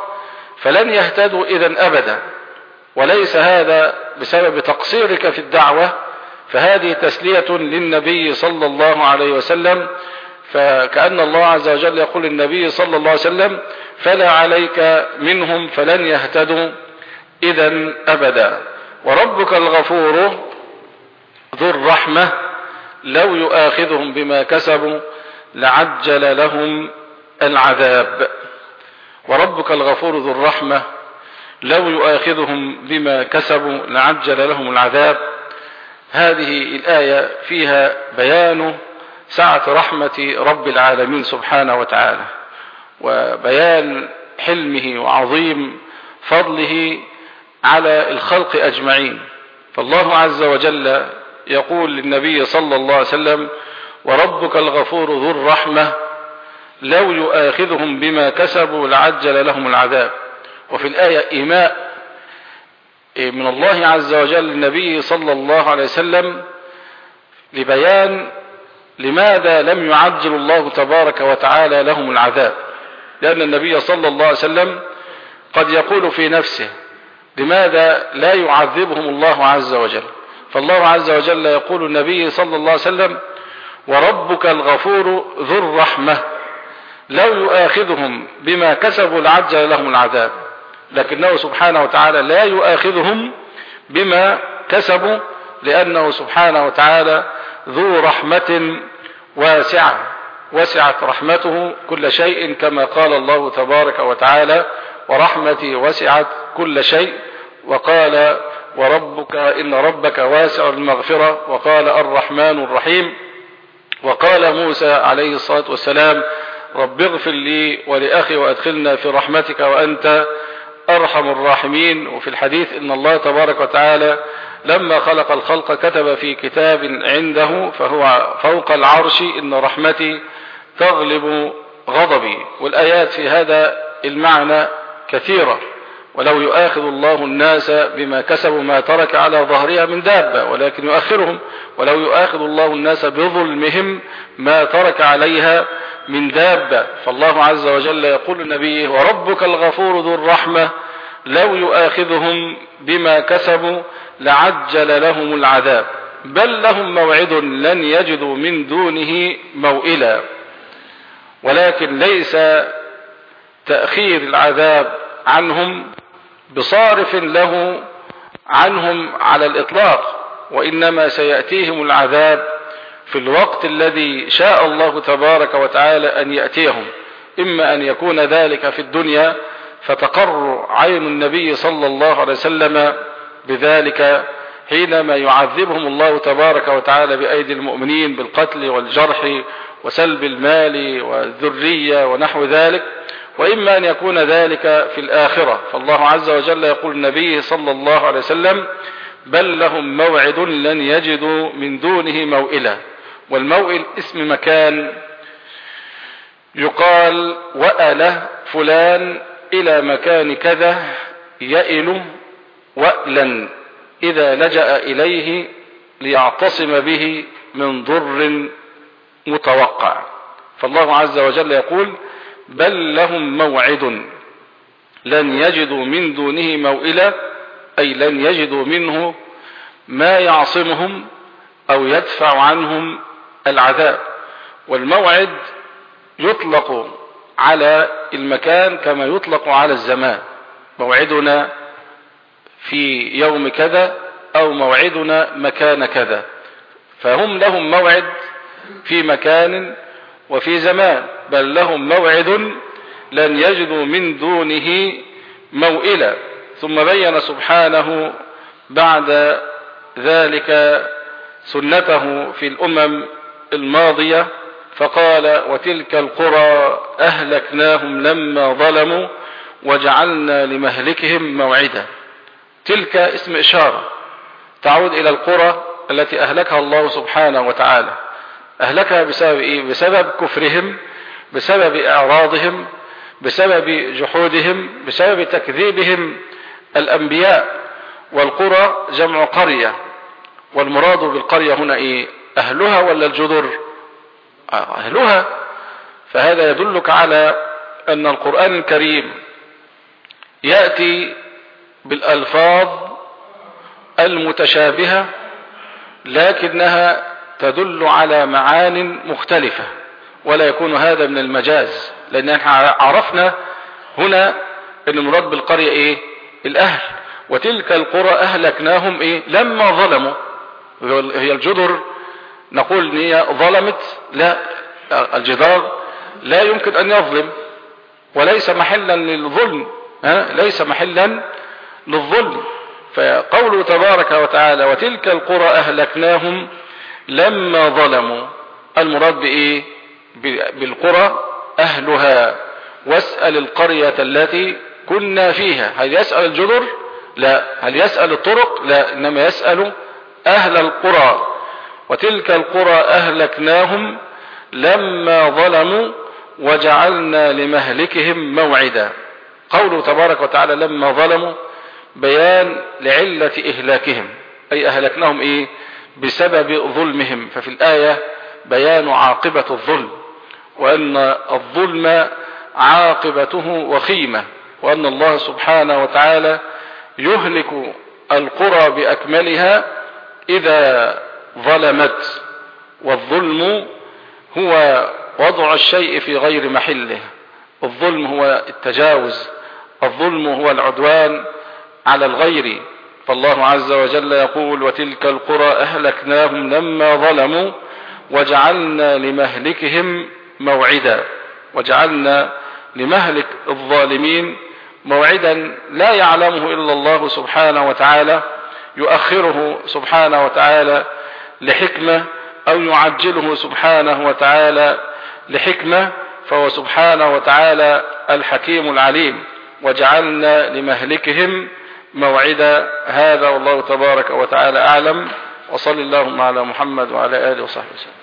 فلن يهتدوا إذا أبدا. وليس هذا بسبب تقصيرك في الدعوة فهذه تسلية للنبي صلى الله عليه وسلم. فكأن الله عز وجل يقول للنبي صلى الله عليه وسلم فلا عليك منهم فلن يهتدوا إذا أبدا. وربك الغفور ذو الرحمة لو يؤاخذهم بما كسبوا لعجل لهم العذاب. وربك الغفور ذو الرحمة لو يؤاخذهم بما كسبوا لعجل لهم العذاب. هذه الآية فيها بيان سعة رحمة رب العالمين سبحانه وتعالى وبيان حلمه وعظيم فضله على الخلق أجمعين. فالله عز وجل يقول للنبي صلى الله عليه وسلم وربك الغفور ذو الرحمة لو يؤاخذهم بما كسبوا لعجل لهم العذاب. وفي الآية إيماء من الله عز وجل للنبي صلى الله عليه وسلم لبيان لماذا لم يعجل الله تبارك وتعالى لهم العذاب. لأن النبي صلى الله عليه وسلم قد يقول في نفسه لماذا لا يعذبهم الله عز وجل؟ فالله عز وجل يقول النبي صلى الله عليه وسلم وربك الغفور ذو الرحمة. لو يؤاخذهم بما كسبوا لعجل لهم العذاب. لكنه سبحانه وتعالى لا يؤاخذهم بما كسبوا لأنه سبحانه وتعالى ذو رحمة واسعة وسعت رحمته كل شيء كما قال الله تبارك وتعالى ورحمتي وسعت كل شيء وقال وربك إن ربك واسع المغفرة وقال الرحمن الرحيم وقال موسى عليه الصلاة والسلام رب اغفر لي ولأخي وأدخلنا في رحمتك وأنت أرحم الراحمين. وفي الحديث إن الله تبارك وتعالى لما خلق الخلق كتب في كتاب عنده فهو فوق العرش إن رحمتي تغلب غضبي. والآيات في هذا المعنى كثيرة. ولو يؤاخذ الله الناس بما كسبوا ما ترك على ظهرها من دابة ولكن يؤخرهم. ولو يؤاخذ الله الناس بظلمهم ما ترك عليها من دابة. فالله عز وجل يقول لنبيه وربك الغفور ذو الرحمة لو يؤاخذهم بما كسبوا لعجل لهم العذاب. بل لهم موعد لن يجدوا من دونه موئلا. ولكن ليس تأخير العذاب عنهم بصارف له عنهم على الإطلاق وإنما سيأتيهم العذاب في الوقت الذي شاء الله تبارك وتعالى أن يأتيهم. إما أن يكون ذلك في الدنيا فتقر عين النبي صلى الله عليه وسلم بذلك حينما يعذبهم الله تبارك وتعالى بأيدي المؤمنين بالقتل والجرح وسلب المال والذرية ونحو ذلك. وإما أن يكون ذلك في الآخرة. فالله عز وجل يقول النبي صلى الله عليه وسلم بل لهم موعد لن يجدوا من دونه موئلا. والموئل اسم مكان يقال وألة فلان إلى مكان كذا يئل وألا. إذا لجأ إليه ليعتصم به من ضر متوقع. فالله عز وجل يقول بل لهم موعد. لن يجدوا من دونه موئلا أي لن يجدوا منه ما يعصمهم أو يدفع عنهم العذاب. والموعد يطلق على المكان كما يطلق على الزمان. موعدنا في يوم كذا أو موعدنا مكان كذا. فهم لهم موعد في مكان وفي زمان. بل لهم موعد لن يجدوا من دونه موئلا. ثم بين سبحانه بعد ذلك سنته في الأمم الماضية فقال وتلك القرى أهلكناهم لما ظلموا وجعلنا لمهلكهم موعدا. تلك اسم إشارة تعود إلى القرى التي أهلكها الله سبحانه وتعالى. أهلكها بسبب إيه؟ بسبب كفرهم بسبب إعراضهم بسبب جحودهم بسبب تكذيبهم الأنبياء والقرى جمع قرية والمراد بالقرية هنا إيه؟ أهلها ولا الجذر أهلها. فهذا يدلك على أن القرآن الكريم يأتي بالألفاظ المتشابهة لكنها تدل على معان مختلفة. ولا يكون هذا من المجاز لأن إحنا عرفنا هنا أن المراد بالقرية إيه؟ الأهل. وتلك القرى أهلكناهم إيه؟ لما ظلموا. هي الجدر نقول إن هي ظلمت لا الجدار لا يمكن أن يظلم. وليس محلا للظلم ها؟ ليس محلا للظلم. فقوله تبارك وتعالى وتلك القرى أهلكناهم لما ظلموا. المراد بإيه؟ بالقرى أهلها واسأل القرية التي كنا فيها. هل يسأل الجدر؟ لا. هل يسأل الطرق؟ لا. إنما يسأل أهل القرى. وتلك القرى أهلكناهم لما ظلموا وجعلنا لمهلكهم موعدا. قوله تبارك وتعالى لما ظلموا بيان لعلة إهلاكهم. أي أهلكناهم إيه؟ بسبب ظلمهم. ففي الآية بيان عاقبة الظلم. وأن الظلم عاقبته وخيمة وأن الله سبحانه وتعالى يهلك القرى بأكملها إذا ظلمت. والظلم هو وضع الشيء في غير محله. الظلم هو التجاوز الظلم هو العدوان على الغير. فالله عز وجل يقول وتلك القرى أهلكناهم لما ظلموا وجعلنا لمهلكهم موعدا وجعلنا لمهلك الظالمين موعدا لا يعلمه إلا الله سبحانه وتعالى يؤخره سبحانه وتعالى لحكمة أو يعجله سبحانه وتعالى لحكمة فهو سبحانه وتعالى الحكيم العليم. وجعلنا لمهلكهم موعدا هذا والله تبارك وتعالى أعلم. وصل اللهم على محمد وعلى آله وصحبه وسلم.